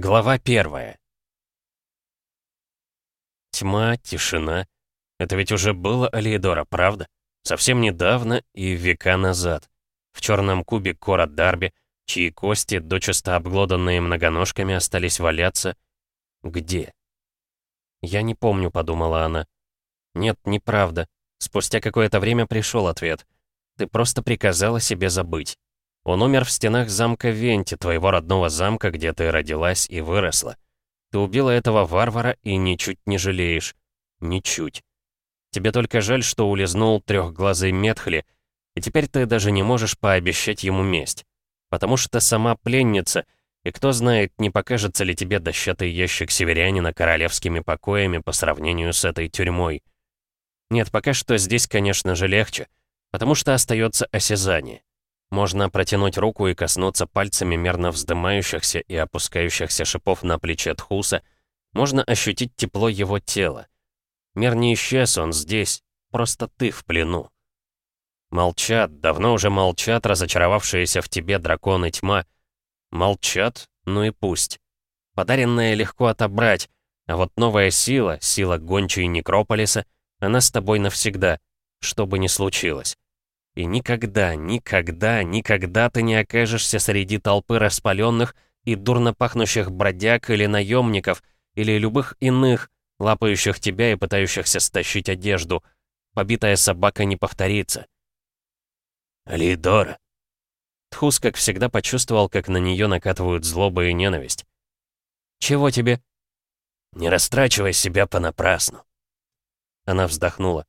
Глава первая. Тьма, тишина. Это ведь уже было Алиедора, правда? Совсем недавно и века назад. В черном кубе Кора Дарби, чьи кости, дочисто обглоданные многоножками, остались валяться. Где? «Я не помню», — подумала она. «Нет, неправда. Спустя какое-то время пришел ответ. Ты просто приказала себе забыть. Он умер в стенах замка Венти, твоего родного замка, где ты родилась и выросла. Ты убила этого варвара и ничуть не жалеешь. Ничуть. Тебе только жаль, что улизнул трехглазый Метхли, и теперь ты даже не можешь пообещать ему месть. Потому что сама пленница, и кто знает, не покажется ли тебе дощатый ящик северянина королевскими покоями по сравнению с этой тюрьмой. Нет, пока что здесь, конечно же, легче, потому что остается осязание. Можно протянуть руку и коснуться пальцами мерно вздымающихся и опускающихся шипов на плече Тхуса. Можно ощутить тепло его тела. Мир не исчез, он здесь. Просто ты в плену. Молчат, давно уже молчат разочаровавшиеся в тебе драконы тьма. Молчат, ну и пусть. Подаренное легко отобрать, а вот новая сила, сила гончей Некрополиса, она с тобой навсегда, что бы ни случилось. И никогда, никогда, никогда ты не окажешься среди толпы распаленных и дурно пахнущих бродяг или наемников, или любых иных, лапающих тебя и пытающихся стащить одежду. Побитая собака не повторится. «Лидора!» Тхус, как всегда, почувствовал, как на нее накатывают злоба и ненависть. «Чего тебе?» «Не растрачивай себя понапрасну». Она вздохнула.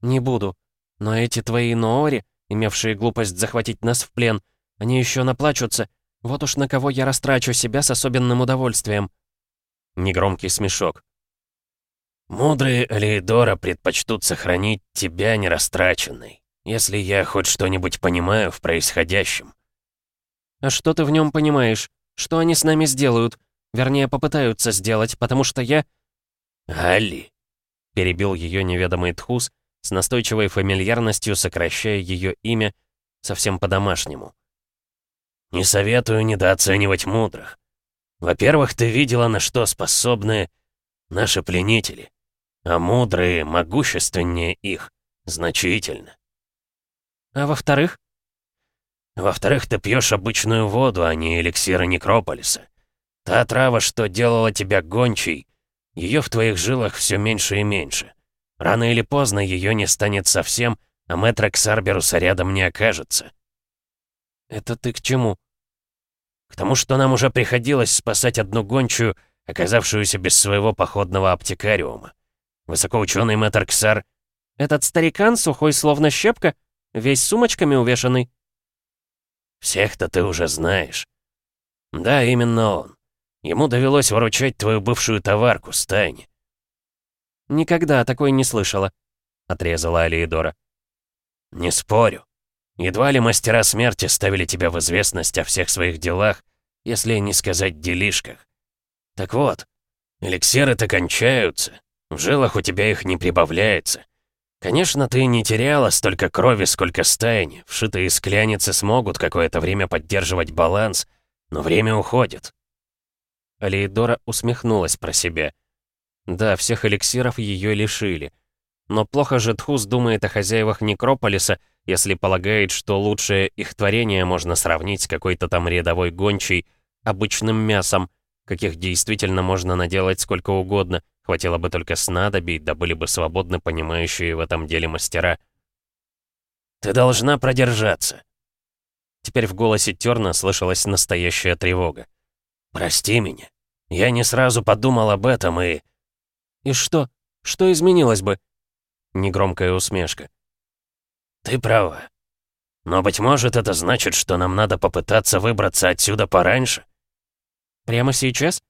«Не буду. Но эти твои Ноори, имевшие глупость захватить нас в плен, они еще наплачутся. Вот уж на кого я растрачу себя с особенным удовольствием». Негромкий смешок. «Мудрые Алиэдора предпочтут сохранить тебя нерастраченной, если я хоть что-нибудь понимаю в происходящем». «А что ты в нем понимаешь? Что они с нами сделают? Вернее, попытаются сделать, потому что я...» «Али», — перебил ее неведомый Тхус, с настойчивой фамильярностью сокращая ее имя совсем по-домашнему. «Не советую недооценивать мудрых. Во-первых, ты видела, на что способны наши пленители, а мудрые, могущественнее их, значительно. А во-вторых? Во-вторых, ты пьешь обычную воду, а не эликсиры Некрополиса. Та трава, что делала тебя гончей, ее в твоих жилах все меньше и меньше. Рано или поздно ее не станет совсем, а мэтра Ксарберуса рядом не окажется. «Это ты к чему?» «К тому, что нам уже приходилось спасать одну гончую, оказавшуюся без своего походного аптекариума. Высокоученый мэтр Ксар...» «Этот старикан, сухой словно щепка, весь сумочками увешанный?» «Всех-то ты уже знаешь». «Да, именно он. Ему довелось выручать твою бывшую товарку, Стайни. «Никогда такой не слышала», — отрезала Алиедора. «Не спорю. Едва ли мастера смерти ставили тебя в известность о всех своих делах, если не сказать делишках. Так вот, эликсиры-то кончаются, в жилах у тебя их не прибавляется. Конечно, ты не теряла столько крови, сколько стаяни, вшитые скляницы смогут какое-то время поддерживать баланс, но время уходит». Алиедора усмехнулась про себя. Да, всех эликсиров ее лишили. Но плохо же Тхус думает о хозяевах Некрополиса, если полагает, что лучшее их творение можно сравнить с какой-то там рядовой гончей, обычным мясом, каких действительно можно наделать сколько угодно, хватило бы только снадобий, да были бы свободны понимающие в этом деле мастера. «Ты должна продержаться!» Теперь в голосе Терна слышалась настоящая тревога. «Прости меня. Я не сразу подумал об этом и...» «И что? Что изменилось бы?» Негромкая усмешка. «Ты права. Но, быть может, это значит, что нам надо попытаться выбраться отсюда пораньше?» «Прямо сейчас?»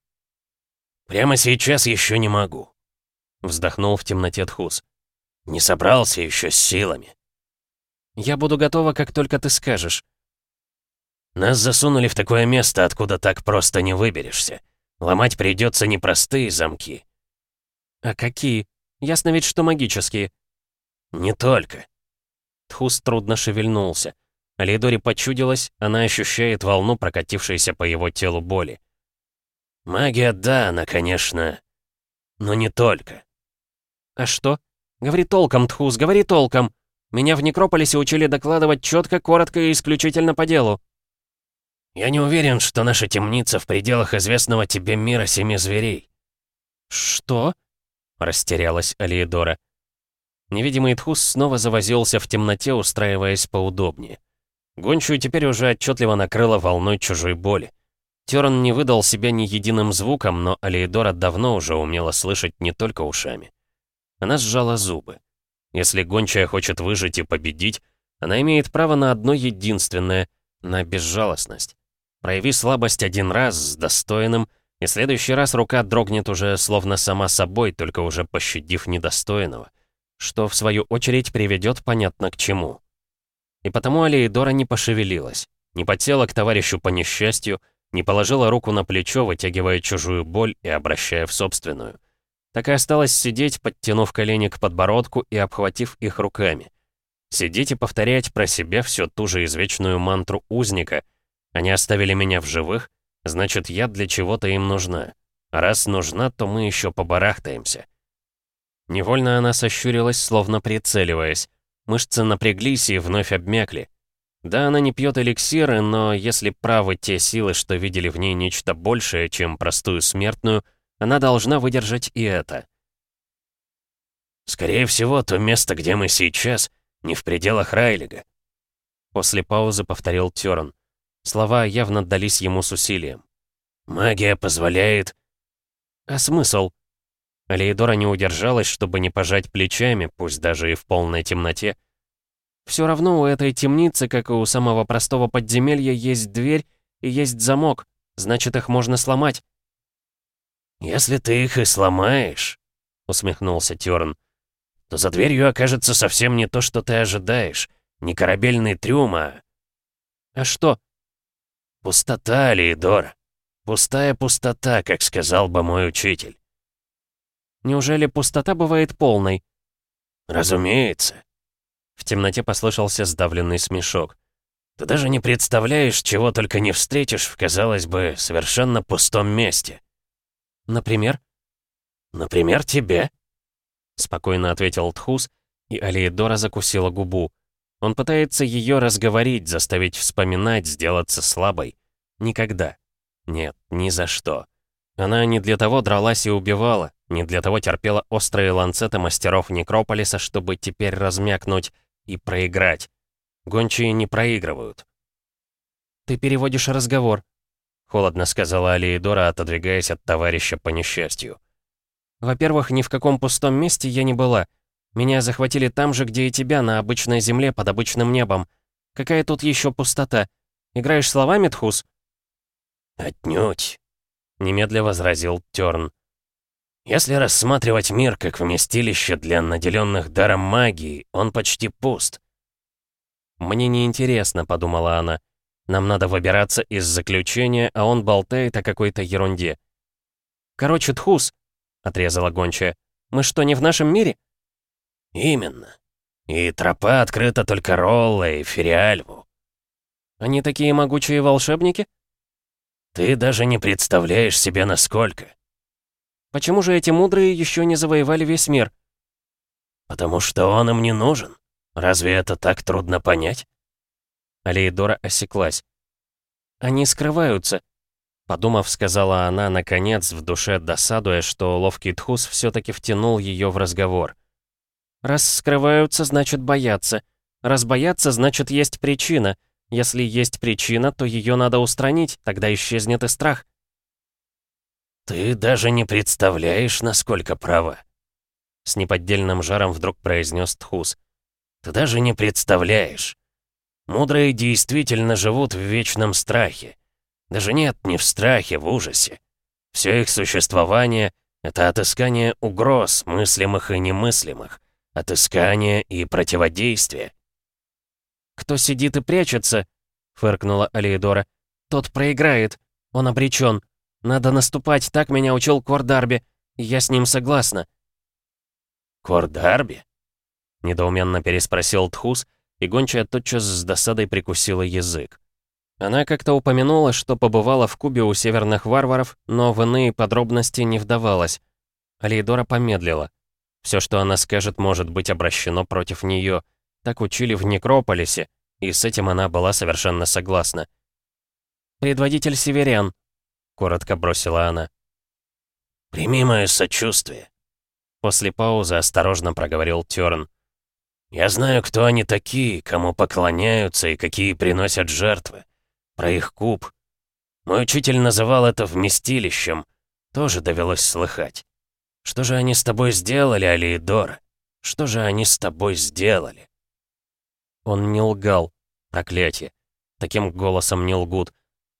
«Прямо сейчас еще не могу», — вздохнул в темноте Тхус. «Не собрался еще с силами». «Я буду готова, как только ты скажешь». «Нас засунули в такое место, откуда так просто не выберешься. Ломать придется непростые замки, «А какие? Ясно ведь, что магические». «Не только». Тхус трудно шевельнулся. Алидоре почудилось, она ощущает волну, прокатившейся по его телу боли. Магия, да, она, конечно, но не только. А что? Говори толком, Тхус, говори толком. Меня в Некрополисе учили докладывать четко, коротко и исключительно по делу. Я не уверен, что наша темница в пределах известного тебе мира семи зверей. Что? Растерялась Алиедора. Невидимый Тхус снова завозился в темноте, устраиваясь поудобнее. Гончую теперь уже отчетливо накрыло волной чужой боли. Терн не выдал себя ни единым звуком, но Алиедора давно уже умела слышать не только ушами. Она сжала зубы. Если гончая хочет выжить и победить, она имеет право на одно единственное — на безжалостность. Прояви слабость один раз с достойным, и следующий раз рука дрогнет уже словно сама собой, только уже пощадив недостойного, что в свою очередь приведет понятно к чему. И потому Алиедора не пошевелилась, не подсела к товарищу по несчастью, не положила руку на плечо, вытягивая чужую боль и обращая в собственную. Так и осталось сидеть, подтянув колени к подбородку и обхватив их руками. Сидеть и повторять про себя всю ту же извечную мантру узника. Они оставили меня в живых, значит, я для чего-то им нужна. Раз нужна, то мы еще побарахтаемся. Невольно она сощурилась, словно прицеливаясь. Мышцы напряглись и вновь обмякли. Да, она не пьет эликсиры, но если правы те силы, что видели в ней нечто большее, чем простую смертную, она должна выдержать и это. «Скорее всего, то место, где мы сейчас, не в пределах Райлига», После паузы повторил Тёрн. Слова явно дались ему с усилием. «Магия позволяет...» «А смысл?» Алейдора не удержалась, чтобы не пожать плечами, пусть даже и в полной темноте, все равно у этой темницы, как и у самого простого подземелья, есть дверь и есть замок. Значит, их можно сломать. «Если ты их и сломаешь», — усмехнулся Тёрн, «то за дверью окажется совсем не то, что ты ожидаешь. Не корабельный трюм, а...» «А что?» «Пустота, Леидора. Пустая пустота, как сказал бы мой учитель». «Неужели пустота бывает полной?» «Разумеется. В темноте послышался сдавленный смешок. «Ты даже не представляешь, чего только не встретишь в, казалось бы, совершенно пустом месте». «Например?» «Например, тебе», — спокойно ответил Тхус, и Алиедора закусила губу. Он пытается ее разговорить, заставить вспоминать, сделаться слабой. Никогда. Нет, ни за что. Она не для того дралась и убивала, не для того терпела острые ланцеты мастеров Некрополиса, чтобы теперь размякнуть, и проиграть. Гончие не проигрывают. «Ты переводишь разговор», — холодно сказала Алиедора, отодвигаясь от товарища по несчастью. «Во-первых, ни в каком пустом месте я не была. Меня захватили там же, где и тебя, на обычной земле, под обычным небом. Какая тут еще пустота? Играешь словами, Тхус?» «Отнюдь», — немедля возразил Тёрн. Если рассматривать мир как вместилище для наделенных даром магии, он почти пуст. «Мне неинтересно», — подумала она. «Нам надо выбираться из заключения, а он болтает о какой-то ерунде». «Короче, Тхус», — отрезала гончая, — «мы что, не в нашем мире?» «Именно. И тропа открыта только Ролла и Фериальву». «Они такие могучие волшебники?» «Ты даже не представляешь себе, насколько». Почему же эти мудрые еще не завоевали весь мир? Потому что он им не нужен. Разве это так трудно понять? Алейдора осеклась. Они скрываются, подумав, сказала она, наконец, в душе досадуя, что ловкий Тхус все-таки втянул ее в разговор. Раз скрываются, значит боятся. Раз боятся, значит есть причина. Если есть причина, то ее надо устранить, тогда исчезнет и страх. «Ты даже не представляешь, насколько права!» С неподдельным жаром вдруг произнес Тхус. «Ты даже не представляешь! Мудрые действительно живут в вечном страхе. Даже нет, не в страхе, в ужасе. Все их существование — это отыскание угроз, мыслимых и немыслимых, отыскание и противодействие». «Кто сидит и прячется?» — фыркнула Алиедора. «Тот проиграет. Он обречен. Надо наступать, так меня учил Кордарби. Я с ним согласна». «Кордарби?» Недоуменно переспросил Тхус, и гончая тотчас с досадой прикусила язык. Она как-то упомянула, что побывала в Кубе у северных варваров, но в иные подробности не вдавалась. Алейдора помедлила. Все, что она скажет, может быть обращено против нее. Так учили в Некрополисе, и с этим она была совершенно согласна. «Предводитель северян», — коротко бросила она. «Прими мое сочувствие», — после паузы осторожно проговорил Тёрн. «Я знаю, кто они такие, кому поклоняются и какие приносят жертвы про их куб. Мой учитель называл это вместилищем. Тоже довелось слыхать. Что же они с тобой сделали, Алиедора? Что же они с тобой сделали? Он не лгал. Проклятие. Таким голосом не лгут.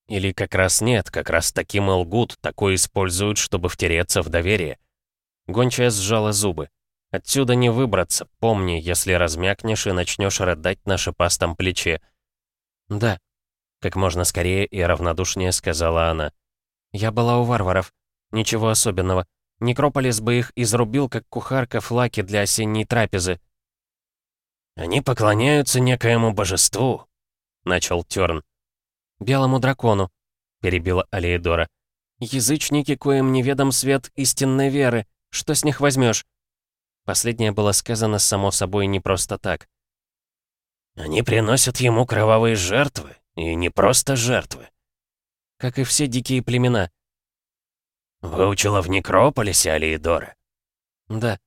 Или как раз нет, как раз таким и лгут, такое используют, чтобы втереться в доверие. Гончая сжала зубы. Отсюда не выбраться, помни, если размякнешь и начнешь рыдать на шипастом плече. Да, как можно скорее и равнодушнее сказала она. «Я была у варваров. Ничего особенного. Некрополис бы их изрубил, как кухарка флаки для осенней трапезы». «Они поклоняются некоему божеству», — начал Тёрн. «Белому дракону», — перебила Алеидора. «Язычники, коим неведом свет истинной веры. Что с них возьмешь? Последнее было сказано само собой не просто так. «Они приносят ему кровавые жертвы», и не просто жертвы. Как и все дикие племена. Выучила в Некрополисе, Алиедора? Да.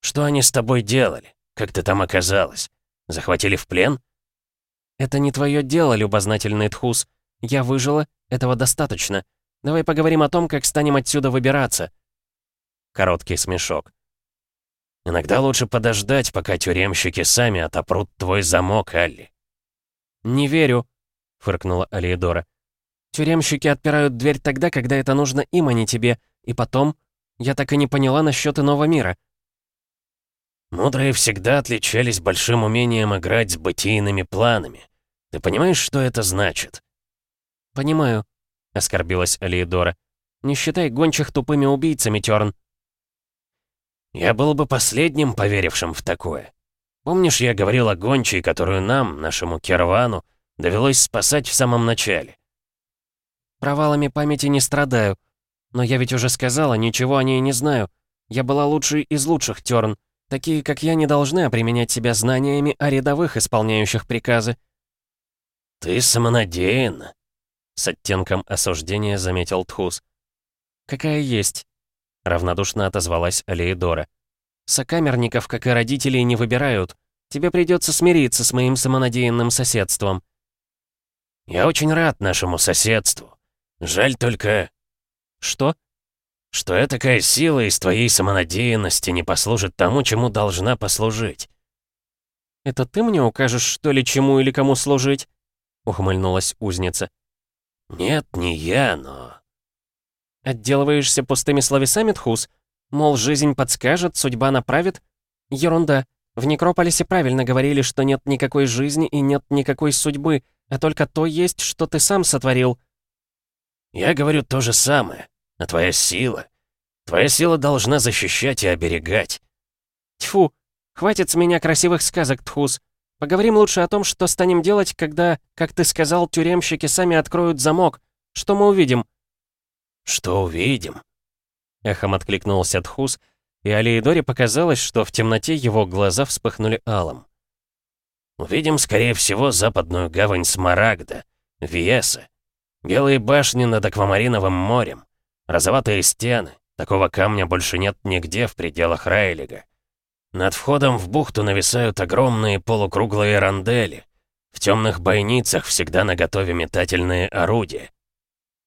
Что они с тобой делали? Как ты там оказалась? Захватили в плен? Это не твое дело, любознательный Тхус. Я выжила, этого достаточно. Давай поговорим о том, как станем отсюда выбираться. Короткий смешок. Иногда лучше подождать, пока тюремщики сами отопрут твой замок, Алли. Не верю, фыркнула Алиедора. «Тюремщики отпирают дверь тогда, когда это нужно им, а не тебе. И потом, я так и не поняла насчет иного мира». «Мудрые всегда отличались большим умением играть с бытийными планами. Ты понимаешь, что это значит?» «Понимаю», — оскорбилась Алиедора. «Не считай гончих тупыми убийцами, Тёрн». «Я был бы последним, поверившим в такое. Помнишь, я говорил о гончей, которую нам, нашему Кервану, Довелось спасать в самом начале. Провалами памяти не страдаю. Но я ведь уже сказала, ничего о ней не знаю. Я была лучшей из лучших, Тёрн. Такие, как я, не должны применять себя знаниями о рядовых, исполняющих приказы. «Ты самонадеянна», — с оттенком осуждения заметил Тхус. «Какая есть», — равнодушно отозвалась Алеидора. «Сокамерников, как и родителей, не выбирают. Тебе придется смириться с моим самонадеянным соседством». «Я очень рад нашему соседству. Жаль только...» «Что?» «Что такая сила из твоей самонадеянности не послужит тому, чему должна послужить». «Это ты мне укажешь, что ли, чему или кому служить?» — ухмыльнулась узница. «Нет, не я, но...» «Отделываешься пустыми словесами, Тхус? Мол, жизнь подскажет, судьба направит? Ерунда. В Некрополисе правильно говорили, что нет никакой жизни и нет никакой судьбы, а только то есть, что ты сам сотворил». «Я говорю то же самое. А твоя сила? Твоя сила должна защищать и оберегать». «Тьфу, хватит с меня красивых сказок, Тхус. Поговорим лучше о том, что станем делать, когда, как ты сказал, тюремщики сами откроют замок. Что мы увидим?» «Что увидим?» Эхом откликнулся Тхус, и Алиидоре показалось, что в темноте его глаза вспыхнули алым. Увидим, скорее всего, западную гавань Смарагда, Виеса. Белые башни над Аквамариновым морем. Розоватые стены. Такого камня больше нет нигде в пределах Райлига. Над входом в бухту нависают огромные полукруглые рандели. В темных бойницах всегда наготове метательные орудия.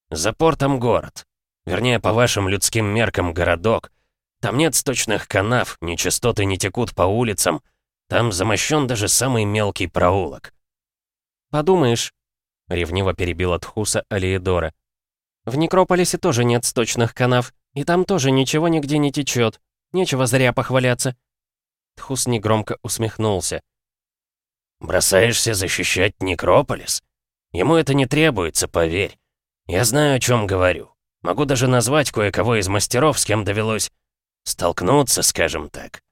За портом город. Вернее, по вашим людским меркам, городок. Там нет сточных канав, нечистоты не текут по улицам — там замощен даже самый мелкий проулок. «Подумаешь», — ревниво перебила Тхуса Алиедора. «В Некрополисе тоже нет сточных канав, и там тоже ничего нигде не течет. Нечего зря похваляться». Тхус негромко усмехнулся. «Бросаешься защищать Некрополис? Ему это не требуется, поверь. Я знаю, о чем говорю. Могу даже назвать кое-кого из мастеров, с кем довелось столкнуться, скажем так».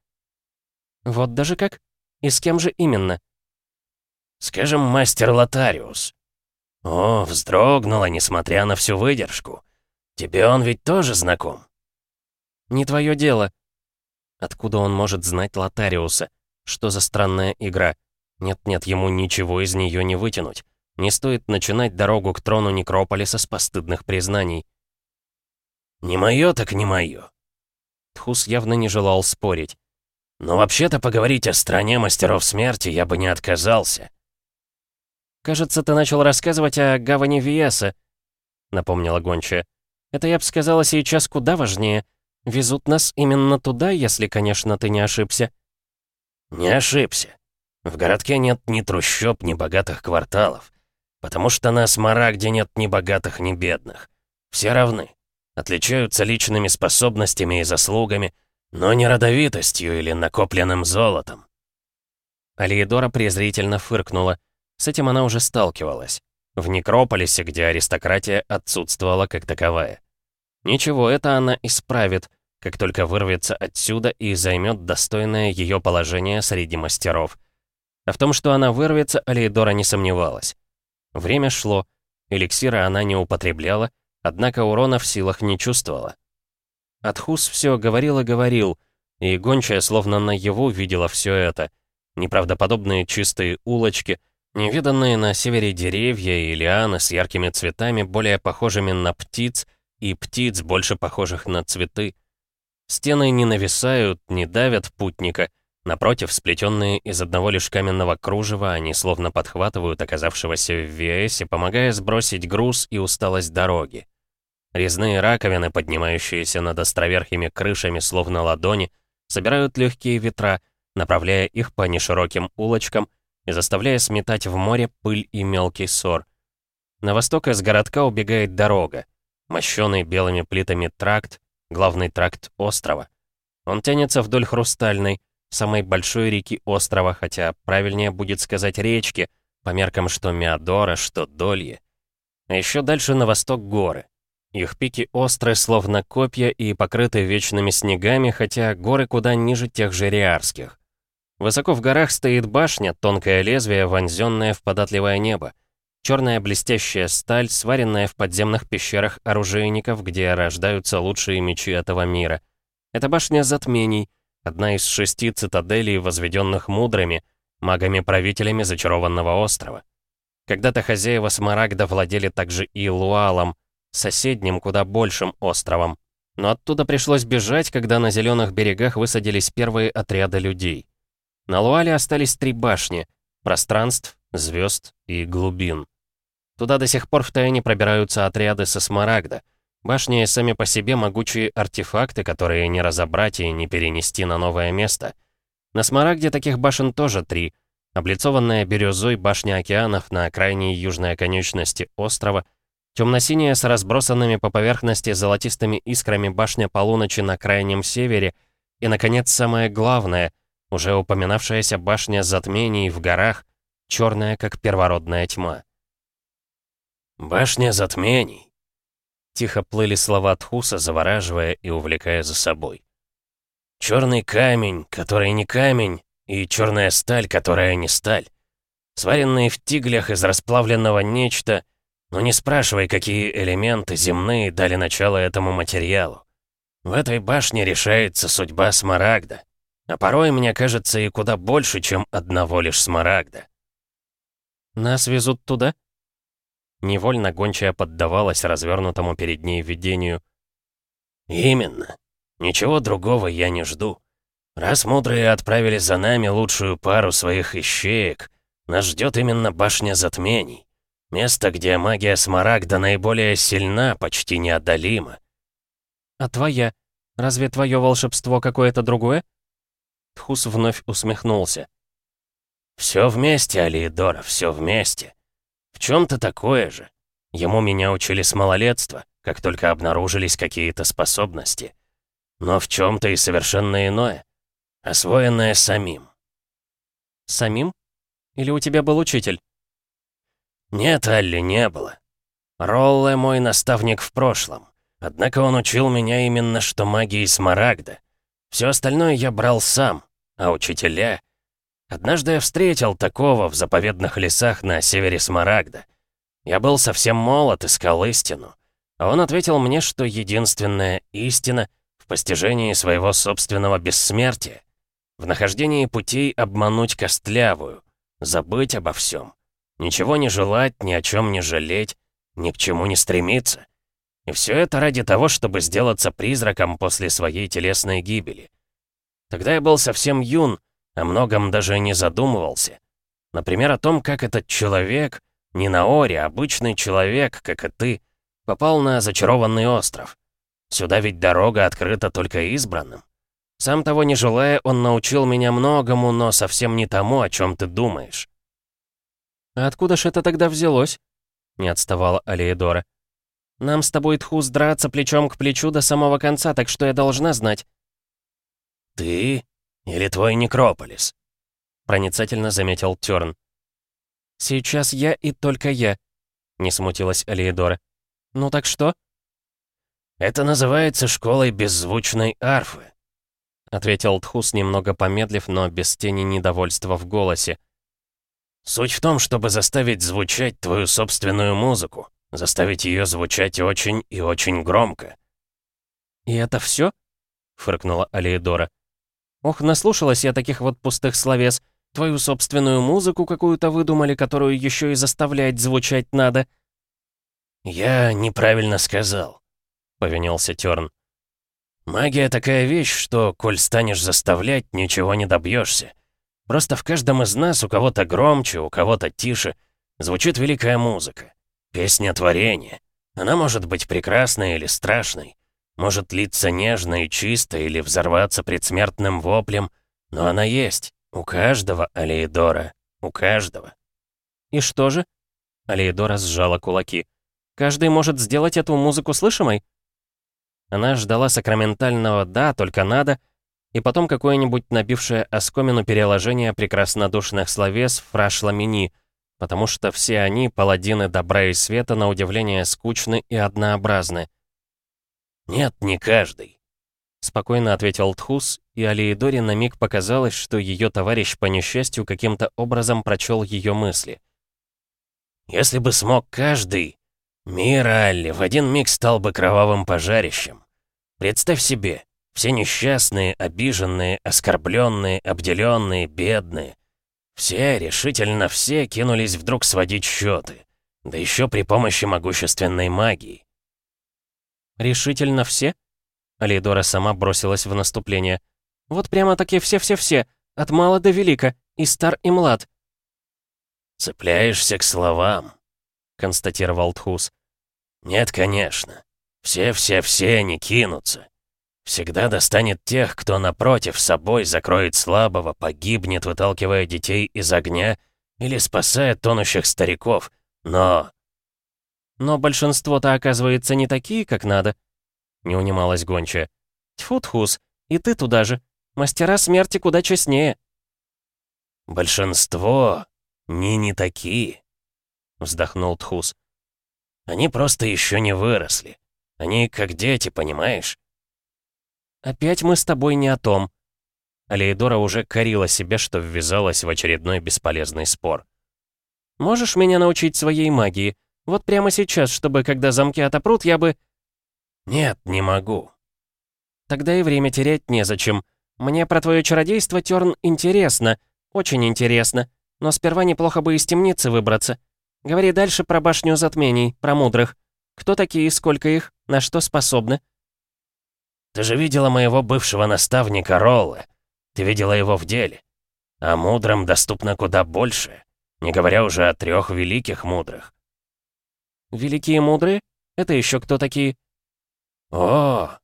«Вот даже как? И с кем же именно?» «Скажем, мастер Лотариус. О, вздрогнула, несмотря на всю выдержку. Тебе он ведь тоже знаком? Не твое дело. Откуда он может знать Лотариуса? Что за странная игра? Нет-нет, ему ничего из нее не вытянуть. Не стоит начинать дорогу к трону Некрополиса с постыдных признаний. «Не мое, так не мое». Тхус явно не желал спорить. «Но вообще-то поговорить о стране мастеров смерти я бы не отказался». «Кажется, ты начал рассказывать о гавани Виеса», — напомнила гончая. «Это, я бы сказала, сейчас куда важнее. Везут нас именно туда, если, конечно, ты не ошибся». «Не ошибся. В городке нет ни трущоб, ни богатых кварталов. Потому что на Смарагде нет ни богатых, ни бедных. Все равны. Отличаются личными способностями и заслугами, но не родовитостью или накопленным золотом. Алиедора презрительно фыркнула. С этим она уже сталкивалась. В Некрополисе, где аристократия отсутствовала как таковая. Ничего, это она исправит, как только вырвется отсюда и займет достойное ее положение среди мастеров. А в том, что она вырвется, Алиедора не сомневалась. Время шло, эликсира она не употребляла, однако урона в силах не чувствовала. Атхус все говорил и говорил, и гончая словно наяву видела все это. Неправдоподобные чистые улочки, невиданные на севере деревья и лианы с яркими цветами, более похожими на птиц, и птиц, больше похожих на цветы. Стены не нависают, не давят путника — Напротив, сплетенные из одного лишь каменного кружева, они словно подхватывают оказавшегося в Виэсе, помогая сбросить груз и усталость дороги. Резные раковины, поднимающиеся над островерхими крышами, словно ладони, собирают легкие ветра, направляя их по нешироким улочкам и заставляя сметать в море пыль и мелкий ссор. На восток из городка убегает дорога, мощенный белыми плитами тракт, главный тракт острова. Он тянется вдоль хрустальной, самой большой реки острова, хотя правильнее будет сказать речки, по меркам что Меодора, что Долье. А еще дальше на восток горы. Их пики острые, словно копья, и покрыты вечными снегами, хотя горы куда ниже тех же Риарских. Высоко в горах стоит башня, тонкое лезвие, вонзенное в податливое небо. Черная блестящая сталь, сваренная в подземных пещерах оружейников, где рождаются лучшие мечи этого мира. Это башня затмений, Одна из шести цитаделей, возведенных мудрыми, магами-правителями зачарованного острова. Когда-то хозяева Смарагда владели также и Луалом, соседним, куда большим островом. Но оттуда пришлось бежать, когда на зеленых берегах высадились первые отряды людей. На Луале остались три башни — пространств, звезд и глубин. Туда до сих пор в тайне пробираются отряды со Смарагда — Башни сами по себе могучие артефакты, которые не разобрать и не перенести на новое место. На Смарагде таких башен тоже три. Облицованная бирюзой башня океанов на крайней южной оконечности острова, темно-синяя с разбросанными по поверхности золотистыми искрами башня полуночи на крайнем севере и, наконец, самое главное, уже упоминавшаяся башня затмений в горах, черная, как первородная тьма. «Башня затмений», Тихо плыли слова Тхуса, завораживая и увлекая за собой. «Черный камень, который не камень, и черная сталь, которая не сталь. Сваренные в тиглях из расплавленного нечто, но не спрашивай, какие элементы земные дали начало этому материалу. В этой башне решается судьба Смарагда. А порой, мне кажется, и куда больше, чем одного лишь Смарагда. «Нас везут туда?» Невольно гончая поддавалась развернутому перед ней видению. «Именно. Ничего другого я не жду. Раз мудрые отправили за нами лучшую пару своих ищеек, нас ждет именно башня затмений. Место, где магия Смарагда наиболее сильна, почти неодолима. «А твоя? Разве твое волшебство какое-то другое?» Тхус вновь усмехнулся. «Все вместе, Алиедора, все вместе. В чем-то такое же. Ему меня учили с малолетства, как только обнаружились какие-то способности. Но в чем-то и совершенно иное. Освоенное самим. Самим? Или у тебя был учитель? Нет, Алли, не было. Ролле мой наставник в прошлом. Однако он учил меня именно что магии Смарагда. Все остальное я брал сам, а учителя Однажды я встретил такого в заповедных лесах на севере Смарагда. Я был совсем молод, искал истину. А он ответил мне, что единственная истина в постижении своего собственного бессмертия, в нахождении путей обмануть костлявую, забыть обо всем, ничего не желать, ни о чем не жалеть, ни к чему не стремиться. И все это ради того, чтобы сделаться призраком после своей телесной гибели. Тогда я был совсем юн, о многом даже не задумывался. Например, о том, как этот человек, не Наори, а обычный человек, как и ты, попал на зачарованный остров. Сюда ведь дорога открыта только избранным. Сам того не желая, он научил меня многому, но совсем не тому, о чем ты думаешь. «А откуда ж это тогда взялось?» — не отставала Алиедора. «Нам с тобой, Тхус, драться плечом к плечу до самого конца, так что я должна знать». «Ты или твой некрополис?» — проницательно заметил Тёрн. «Сейчас я и только я», — не смутилась Алиедора. «Ну так что?» «Это называется школой беззвучной арфы», — ответил Тхус, немного помедлив, но без тени недовольства в голосе. «Суть в том, чтобы заставить звучать твою собственную музыку, заставить ее звучать очень и очень громко». «И это все? фыркнула Алиедора. «Ох, наслушалась я таких вот пустых словес. Твою собственную музыку какую-то выдумали, которую еще и заставлять звучать надо». «Я неправильно сказал», — повинился Тёрн. «Магия такая вещь, что, коль станешь заставлять, ничего не добьешься. Просто в каждом из нас, у кого-то громче, у кого-то тише, звучит великая музыка. Песня творения. Она может быть прекрасной или страшной. Может литься нежно и чисто или взорваться предсмертным воплем. Но она есть. У каждого, Алеидора. У каждого. «И что же?» Алеидора сжала кулаки. Каждый может сделать эту музыку слышимой? Она ждала сакраментального «да, только надо», и потом какое-нибудь набившее оскомину переложение прекраснодушных словес фраш ламини, потому что все они, паладины добра и света, на удивление скучны и однообразны. «Нет, не каждый», — спокойно ответил Тхус, и Алиедоре на миг показалось, что ее товарищ по несчастью каким-то образом прочел ее мысли. «Если бы смог каждый, Мир Алли в один миг стал бы кровавым пожарищем. Представь себе, все несчастные, обиженные, оскорбленные, обделенные, бедные. Все, решительно все, кинулись вдруг сводить счеты. Да еще при помощи могущественной магии. «Решительно все?» Алидора сама бросилась в наступление. «Вот прямо-таки все-все-все, от мала до велика, и стар, и млад». «Цепляешься к словам», — констатировал Тхус. «Нет, конечно. Все-все-все не кинутся. Всегда достанет тех, кто напротив собой закроет слабого, погибнет, выталкивая детей из огня или спасая тонущих стариков. Но...» «Но большинство-то, оказывается, не такие, как надо», — не унималась гончая. «Тьфу, Тхус, и ты туда же. Мастера смерти куда честнее». «Большинство не не такие», — вздохнул Тхус. «Они просто еще не выросли. Они как дети, понимаешь?» «Опять мы с тобой не о том». Алейдора уже корила себя, что ввязалась в очередной бесполезный спор. «Можешь меня научить своей магии? Вот прямо сейчас, чтобы, когда замки отопрут, я бы...» «Нет, не могу». «Тогда и время терять незачем. Мне про твое чародейство, Терн, интересно. Очень интересно. Но сперва неплохо бы из темницы выбраться. Говори дальше про башню затмений, про мудрых. Кто такие, сколько их, на что способны?» «Ты же видела моего бывшего наставника Ролла. Ты видела его в деле. А мудрым доступно куда больше, не говоря уже о трех великих мудрых». «Великие мудрые? Это еще кто такие?» «О!»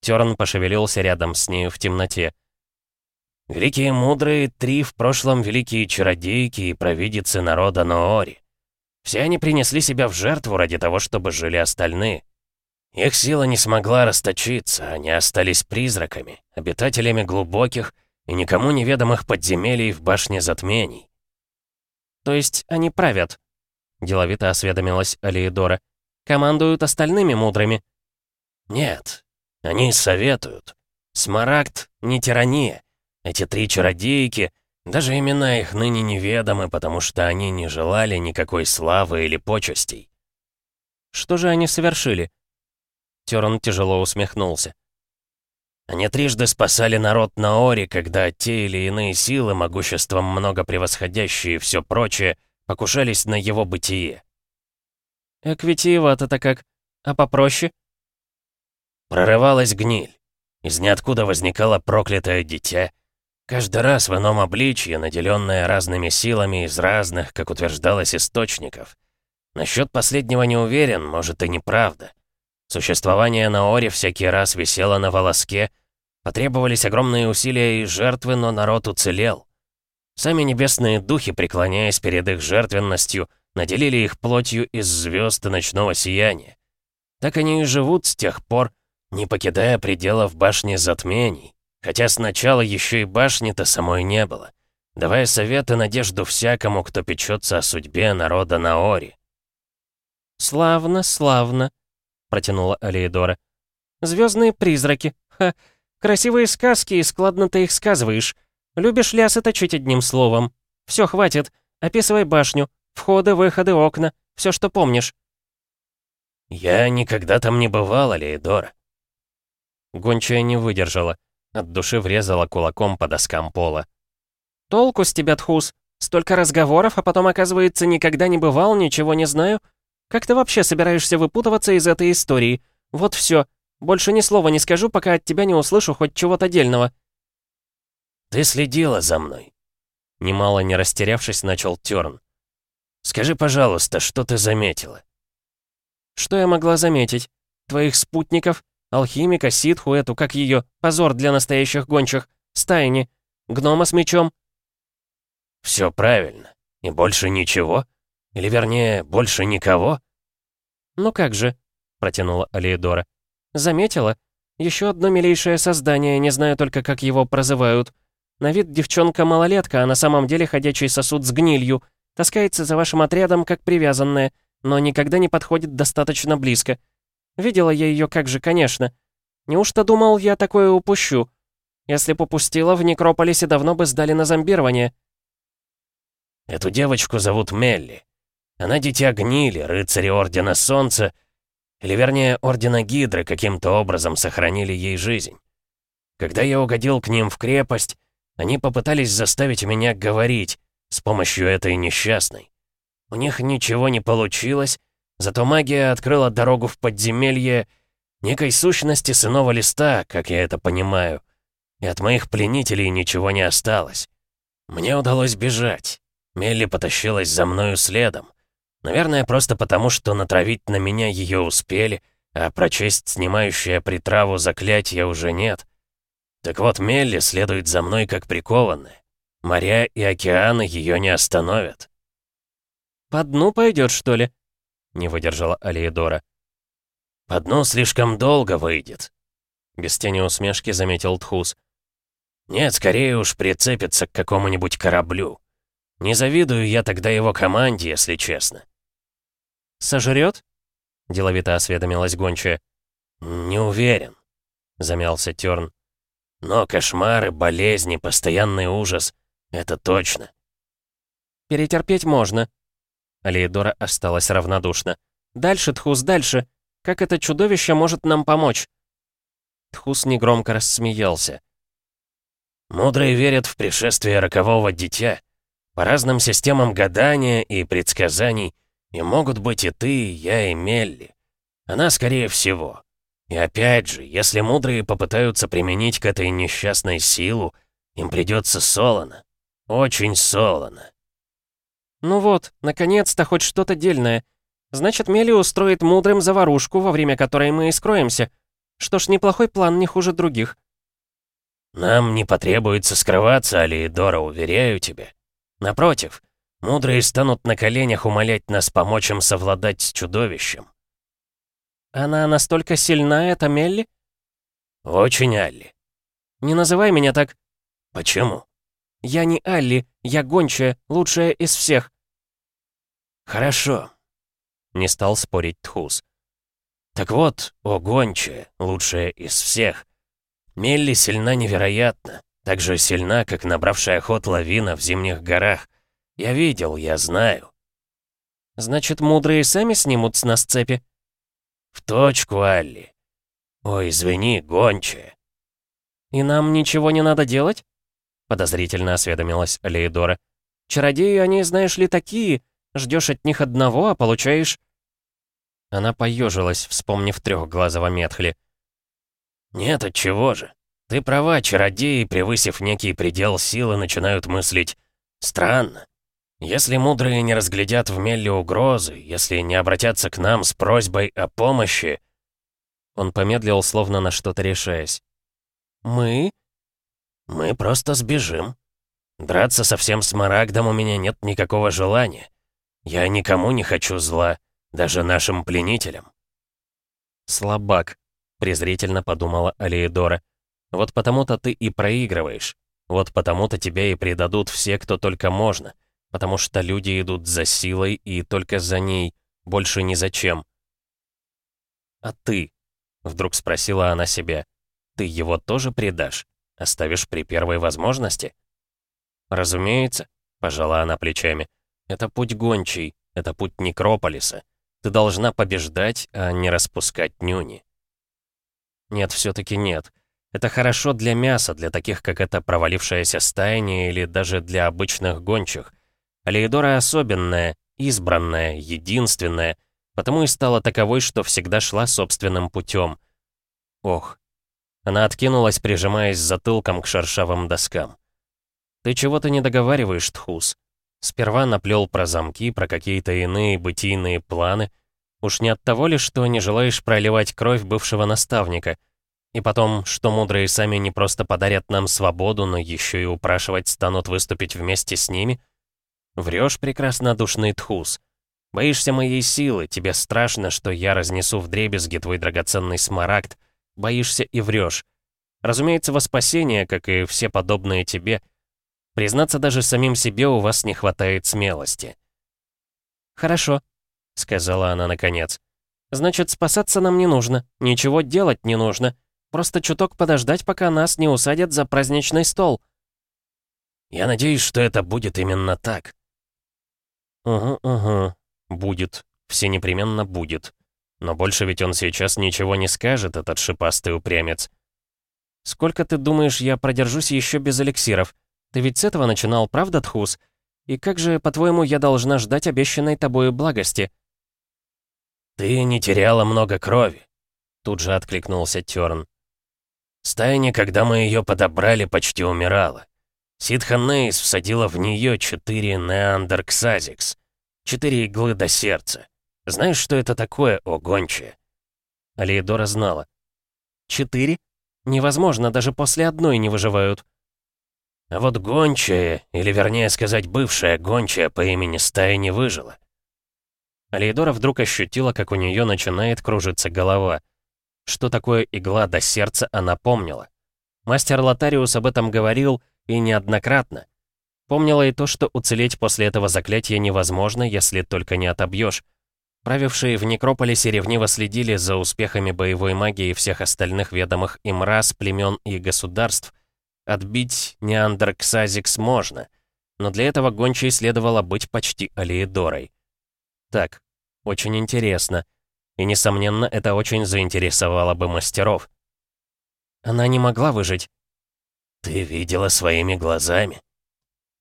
Терн пошевелился рядом с нею в темноте. «Великие мудрые, три в прошлом великие чародейки и провидицы народа Ноори. Все они принесли себя в жертву ради того, чтобы жили остальные. Их сила не смогла расточиться, они остались призраками, обитателями глубоких и никому неведомых подземелий в башне затмений. «То есть они правят?» — деловито осведомилась Алиедора. «Командуют остальными мудрыми?» «Нет, они советуют. Смарагд — не тирания. Эти три чародейки, Даже имена их ныне неведомы, потому что они не желали никакой славы или почестей. Что же они совершили? Терн тяжело усмехнулся. Они трижды спасали народ на Оре, когда те или иные силы, могуществом много превосходящие и все прочее, покушались на его бытие. Эк, витиевато-то как. А попроще? Прорывалась гниль. Из ниоткуда возникало проклятое дитя. Каждый раз в ином обличье, наделенное разными силами из разных, как утверждалось, источников. Насчет последнего не уверен, может и неправда. Существование на Оре всякий раз висело на волоске, потребовались огромные усилия и жертвы, но народ уцелел. Сами небесные духи, преклоняясь перед их жертвенностью, наделили их плотью из звезд и ночного сияния. Так они и живут с тех пор, не покидая пределов башни затмений, хотя сначала еще и башни-то самой не было, давая советы надежду всякому, кто печется о судьбе народа на Оре. «Славно, славно», — протянула Алиедора. «Звездные призраки. Ха, красивые сказки, и складно ты их сказываешь. Любишь лясы точить одним словом. Все, хватит. Описывай башню. Входы, выходы, окна. Все, что помнишь». «Я никогда там не бывал, Алиедора». Гончая не выдержала. От души врезала кулаком по доскам пола. «Толку с тебя, Тхус? Столько разговоров, а потом, оказывается, никогда не бывал, ничего не знаю? Как ты вообще собираешься выпутываться из этой истории? Вот все. Больше ни слова не скажу, пока от тебя не услышу хоть чего-то дельного». «Ты следила за мной?» Немало не растерявшись, начал Тёрн. «Скажи, пожалуйста, что ты заметила?» «Что я могла заметить? Твоих спутников? Алхимика, ситху эту, как ее, позор для настоящих гончих, стайни, гнома с мечом?» «Все правильно. И больше ничего?» Или вернее, больше никого?» «Ну как же», — протянула Алиедора. «Заметила? Еще одно милейшее создание, не знаю только, как его прозывают. На вид девчонка-малолетка, а на самом деле ходячий сосуд с гнилью. Таскается за вашим отрядом, как привязанная, но никогда не подходит достаточно близко. Видела я ее как же, конечно. Неужто думал, я такое упущу? Если попустила, в Некрополисе давно бы сдали на зомбирование». «Эту девочку зовут Мелли. Она дитя гнили, рыцари Ордена Солнца, или вернее, Ордена Гидры каким-то образом сохранили ей жизнь. Когда я угодил к ним в крепость, они попытались заставить меня говорить с помощью этой несчастной. У них ничего не получилось, зато магия открыла дорогу в подземелье некой сущности с иного листа, как я это понимаю, и от моих пленителей ничего не осталось. Мне удалось бежать. Мелли потащилась за мною следом. Наверное, просто потому, что натравить на меня ее успели, а прочесть снимающее притраву заклятие уже нет. Так вот, Мелли следует за мной как прикованная. Моря и океаны ее не остановят. «По дну пойдет, что ли?» — не выдержала Алиедора. «По дну слишком долго выйдет», — без тени усмешки заметил Тхус. «Нет, скорее уж прицепится к какому-нибудь кораблю. Не завидую я тогда его команде, если честно». «Сожрет?» — деловито осведомилась гончая. «Не уверен», — замялся Тёрн. «Но кошмары, болезни, постоянный ужас — это точно». «Перетерпеть можно». Алиедора осталась равнодушна. «Дальше, Тхус, дальше. Как это чудовище может нам помочь?» Тхус негромко рассмеялся. «Мудрые верят в пришествие рокового дитя. По разным системам гадания и предсказаний — и могут быть и ты, и я, и Мелли. Она скорее всего. И опять же, если мудрые попытаются применить к этой несчастной силу, им придется солоно. Очень солоно. Ну вот, наконец-то хоть что-то дельное. Значит, Мелли устроит мудрым заварушку, во время которой мы и скроемся. Что ж, неплохой план, не хуже других. Нам не потребуется скрываться, Алиедора, уверяю тебя. Напротив, Мудрые станут на коленях умолять нас помочь им совладать с чудовищем. Она настолько сильна, эта Мелли? Очень Алли. Не называй меня так. Почему? Я не Алли, я гончая, лучшая из всех. Хорошо. Не стал спорить Тхус. Так вот, о гончая, лучшая из всех. Мелли сильна невероятно, Так же сильна, как набравшая ход лавина в зимних горах. Я видел, я знаю». «Значит, мудрые сами снимут с нас цепи?» «В точку, Алли. Ой, извини, гончая». «И нам ничего не надо делать?» Подозрительно осведомилась Алеидора. «Чародеи, они, знаешь ли, такие. Ждешь от них одного, а получаешь...» Она поежилась, вспомнив трехглазого Метхли. «Нет, от чего же? Ты права, чародеи, превысив некий предел силы, начинают мыслить странно. Если мудрые не разглядят в Мелле угрозы, если не обратятся к нам с просьбой о помощи...» Он помедлил, словно на что-то решаясь. «Мы?» «Мы просто сбежим. Драться со всем смарагдом у меня нет никакого желания. Я никому не хочу зла, даже нашим пленителям». «Слабак», — презрительно подумала Алиедора. «Вот потому-то ты и проигрываешь. Вот потому-то тебя и предадут все, кто только можно. Потому что люди идут за силой и только за ней, больше ни зачем». «А ты?» — вдруг спросила она себя. «Ты его тоже предашь? Оставишь при первой возможности?» «Разумеется», — пожала она плечами. «Это путь гончий, это путь Некрополиса. Ты должна побеждать, а не распускать нюни». Нет, все-таки нет. Это хорошо для мяса, для таких, как это провалившаяся стаяния или даже для обычных гончих. Алеидора особенная, избранная, единственная, потому и стала таковой, что всегда шла собственным путем. Ох. Она откинулась, прижимаясь затылком к шершавым доскам. «Ты чего-то не договариваешь, Тхус. Сперва наплел про замки, про какие-то иные бытийные планы, Уж не от того ли, что не желаешь проливать кровь бывшего наставника? И потом, что мудрые сами не просто подарят нам свободу, но еще и упрашивать станут выступить вместе с ними? Врешь, прекраснодушный тхус. Боишься моей силы, тебе страшно, что я разнесу в дребезги твой драгоценный смарагд. Боишься и врешь. Разумеется, во спасение, как и все подобные тебе. Признаться даже самим себе у вас не хватает смелости. Хорошо, — сказала она наконец. «Значит, спасаться нам не нужно, ничего делать не нужно. Просто чуток подождать, пока нас не усадят за праздничный стол». «Я надеюсь, что это будет именно так». «Угу, угу, будет. Все непременно будет. Но больше ведь он сейчас ничего не скажет, этот шипастый упрямец. Сколько ты думаешь, я продержусь еще без эликсиров? Ты ведь с этого начинал, правда, Тхус? И как же, по-твоему, я должна ждать обещанной тобою благости?» «Ты не теряла много крови», — тут же откликнулся Тёрн. «Стайня, когда мы ее подобрали, почти умирала. Ситха всадила в нее четыре неандерксазикс, четыре иглы до сердца. Знаешь, что это такое, о гончая?» Алиедора знала. «Четыре? Невозможно, даже после одной не выживают». А вот гончая, или вернее сказать бывшая гончая по имени Стая не выжила. Алейдора вдруг ощутила, как у нее начинает кружиться голова. Что такое игла до сердца, она помнила. Мастер Лотариус об этом говорил, и неоднократно. Помнила и то, что уцелеть после этого заклятия невозможно, если только не отобьешь. Правившие в Некрополисе ревниво следили за успехами боевой магии всех остальных ведомых им рас, племен и государств. Отбить Неандерксазикс можно, но для этого гончей следовало быть почти Алиедорой. Так, очень интересно. И, несомненно, это очень заинтересовало бы мастеров. Она не могла выжить. «Ты видела своими глазами?»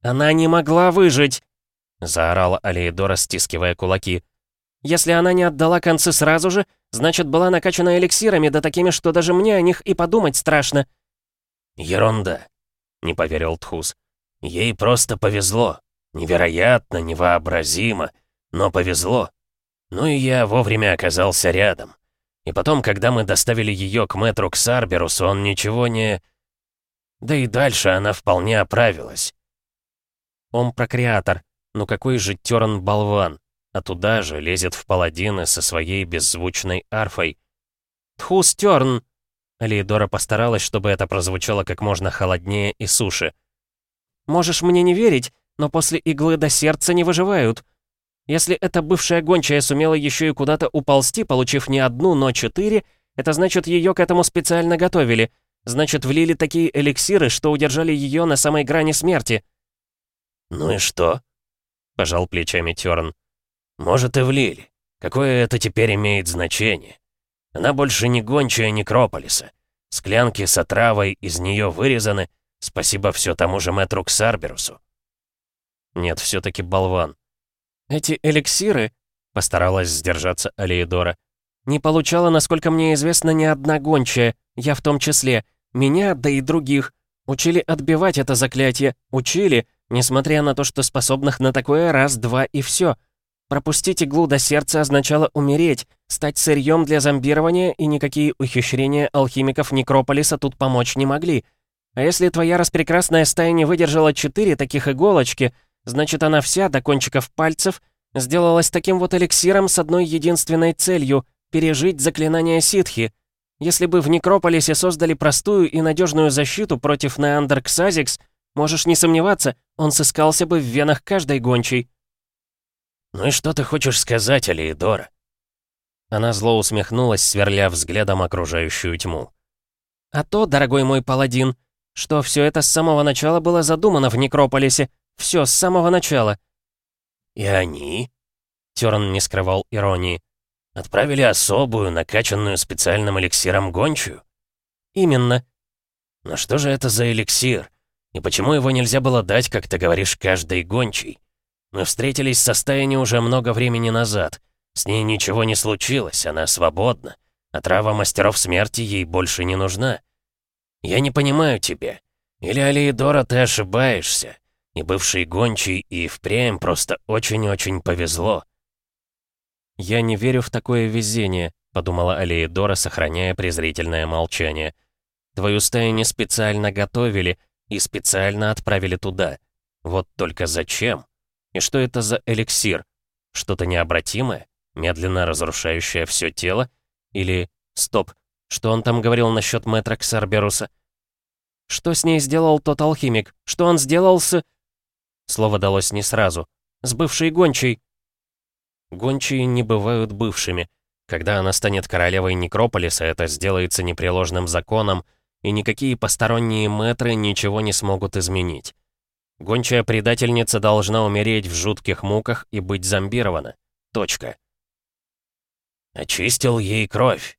«Она не могла выжить!» — заорала Алиедора, стискивая кулаки. «Если она не отдала концы сразу же, значит, была накачана эликсирами, да такими, что даже мне о них и подумать страшно». «Ерунда», — не поверил Тхус. «Ей просто повезло. Невероятно, невообразимо. Но повезло. Ну и я вовремя оказался рядом. И потом, когда мы доставили ее к мэтру Ксарберусу, он ничего не... Да и дальше она вполне оправилась. Он прокреатор. Ну какой же Терн болван. А туда же лезет в паладины со своей беззвучной арфой. «Тхус Терн!» Алиедора постаралась, чтобы это прозвучало как можно холоднее и суше. «Можешь мне не верить, но после иглы до сердца не выживают. Если эта бывшая гончая сумела еще и куда-то уползти, получив не одну, но четыре, это значит, ее к этому специально готовили. Значит, влили такие эликсиры, что удержали ее на самой грани смерти». «Ну и что?» — пожал плечами Тёрн. «Может, и влили. Какое это теперь имеет значение? Она больше не гончая Некрополиса. Склянки с отравой из нее вырезаны, спасибо все тому же мэтру Ксарберусу». «Нет, все таки болван». «Эти эликсиры», — постаралась сдержаться Алиедора, «не получала, насколько мне известно, ни одна гончая, я в том числе. Меня, да и других. Учили отбивать это заклятие, учили, несмотря на то, что способных на такое раз-два и все. Пропустить иглу до сердца означало умереть, стать сырьем для зомбирования, и никакие ухищрения алхимиков Некрополиса тут помочь не могли. А если твоя распрекрасная стая не выдержала четыре таких иголочки, значит она вся, до кончиков пальцев, сделалась таким вот эликсиром с одной единственной целью — пережить заклинание ситхи — если бы в Некрополисе создали простую и надежную защиту против Неандерксазикс, можешь не сомневаться, он сыскался бы в венах каждой гончей». «Ну и что ты хочешь сказать, Алиедора?» Она зло усмехнулась, сверля взглядом окружающую тьму. «А то, дорогой мой паладин, что все это с самого начала было задумано в Некрополисе. Все с самого начала». «И они?» Терн не скрывал иронии. Отправили особую, накачанную специальным эликсиром гончую? Именно. Но что же это за эликсир? И почему его нельзя было дать, как ты говоришь, каждой гончей? Мы встретились со стаяни уже много времени назад. С ней ничего не случилось, она свободна. А трава мастеров смерти ей больше не нужна. Я не понимаю тебя. Или, Алиедора, ты ошибаешься. И бывший гончий и впрямь просто очень-очень повезло. «Я не верю в такое везение», — подумала Алеидора, сохраняя презрительное молчание. «Твою стаю не специально готовили и специально отправили туда. Вот только зачем? И что это за эликсир? Что-то необратимое? Медленно разрушающее все тело? Или... Стоп, что он там говорил насчет мэтра Ксарберуса? Что с ней сделал тот алхимик? Что он сделал с... Слово далось не сразу. С бывшей гончей. Гончие не бывают бывшими. Когда она станет королевой Некрополиса, это сделается непреложным законом, и никакие посторонние мэтры ничего не смогут изменить. Гончая предательница должна умереть в жутких муках и быть зомбирована. Точка. Очистил ей кровь.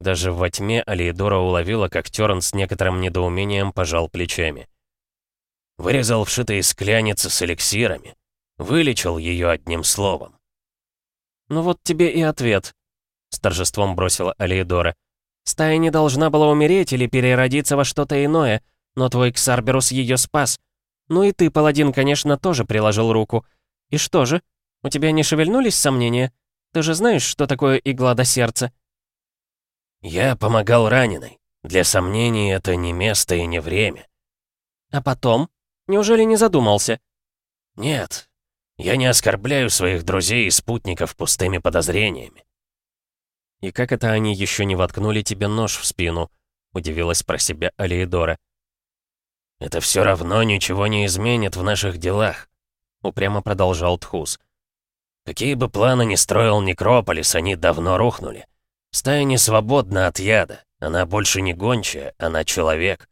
Даже во тьме Алиедора уловила, как Терн с некоторым недоумением пожал плечами. Вырезал вшитые скляницы с эликсирами. Вылечил ее одним словом. «Ну вот тебе и ответ», — с торжеством бросила Алиедора. «Стая не должна была умереть или переродиться во что-то иное, но твой Ксарберус ее спас. Ну и ты, паладин, конечно, тоже приложил руку. И что же, у тебя не шевельнулись сомнения? Ты же знаешь, что такое игла до сердца?» «Я помогал раненой. Для сомнений это не место и не время». «А потом? Неужели не задумался?» «Нет, я не оскорбляю своих друзей и спутников пустыми подозрениями. «И как это они еще не воткнули тебе нож в спину?» — удивилась про себя Алиедора. «Это все равно ничего не изменит в наших делах», — упрямо продолжал Тхус. «Какие бы планы ни строил Некрополис, они давно рухнули. Стая не свободна от яда. Она больше не гончая, она человек».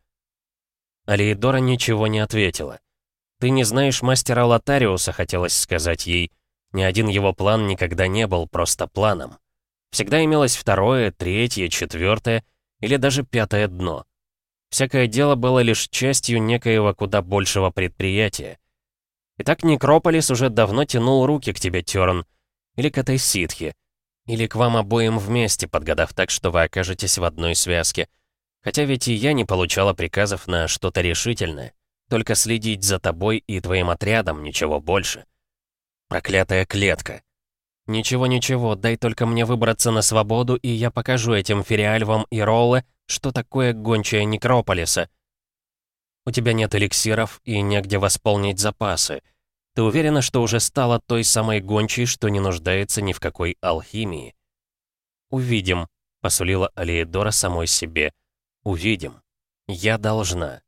Алиедора ничего не ответила. «Ты не знаешь мастера Лотариуса», — хотелось сказать ей. Ни один его план никогда не был просто планом. Всегда имелось второе, третье, четвертое или даже пятое дно. Всякое дело было лишь частью некоего куда большего предприятия. Итак, Некрополис уже давно тянул руки к тебе, Терн, или к этой ситхе, или к вам обоим вместе, подгадав так, что вы окажетесь в одной связке. Хотя ведь и я не получала приказов на что-то решительное. Только следить за тобой и твоим отрядом, ничего больше. Проклятая клетка. Ничего-ничего, дай только мне выбраться на свободу, и я покажу этим Фериальвам и Ролле, что такое гончая Некрополиса. У тебя нет эликсиров и негде восполнить запасы. Ты уверена, что уже стала той самой гончей, что не нуждается ни в какой алхимии? Увидим, посулила Алиедора самой себе. Увидим. Я должна.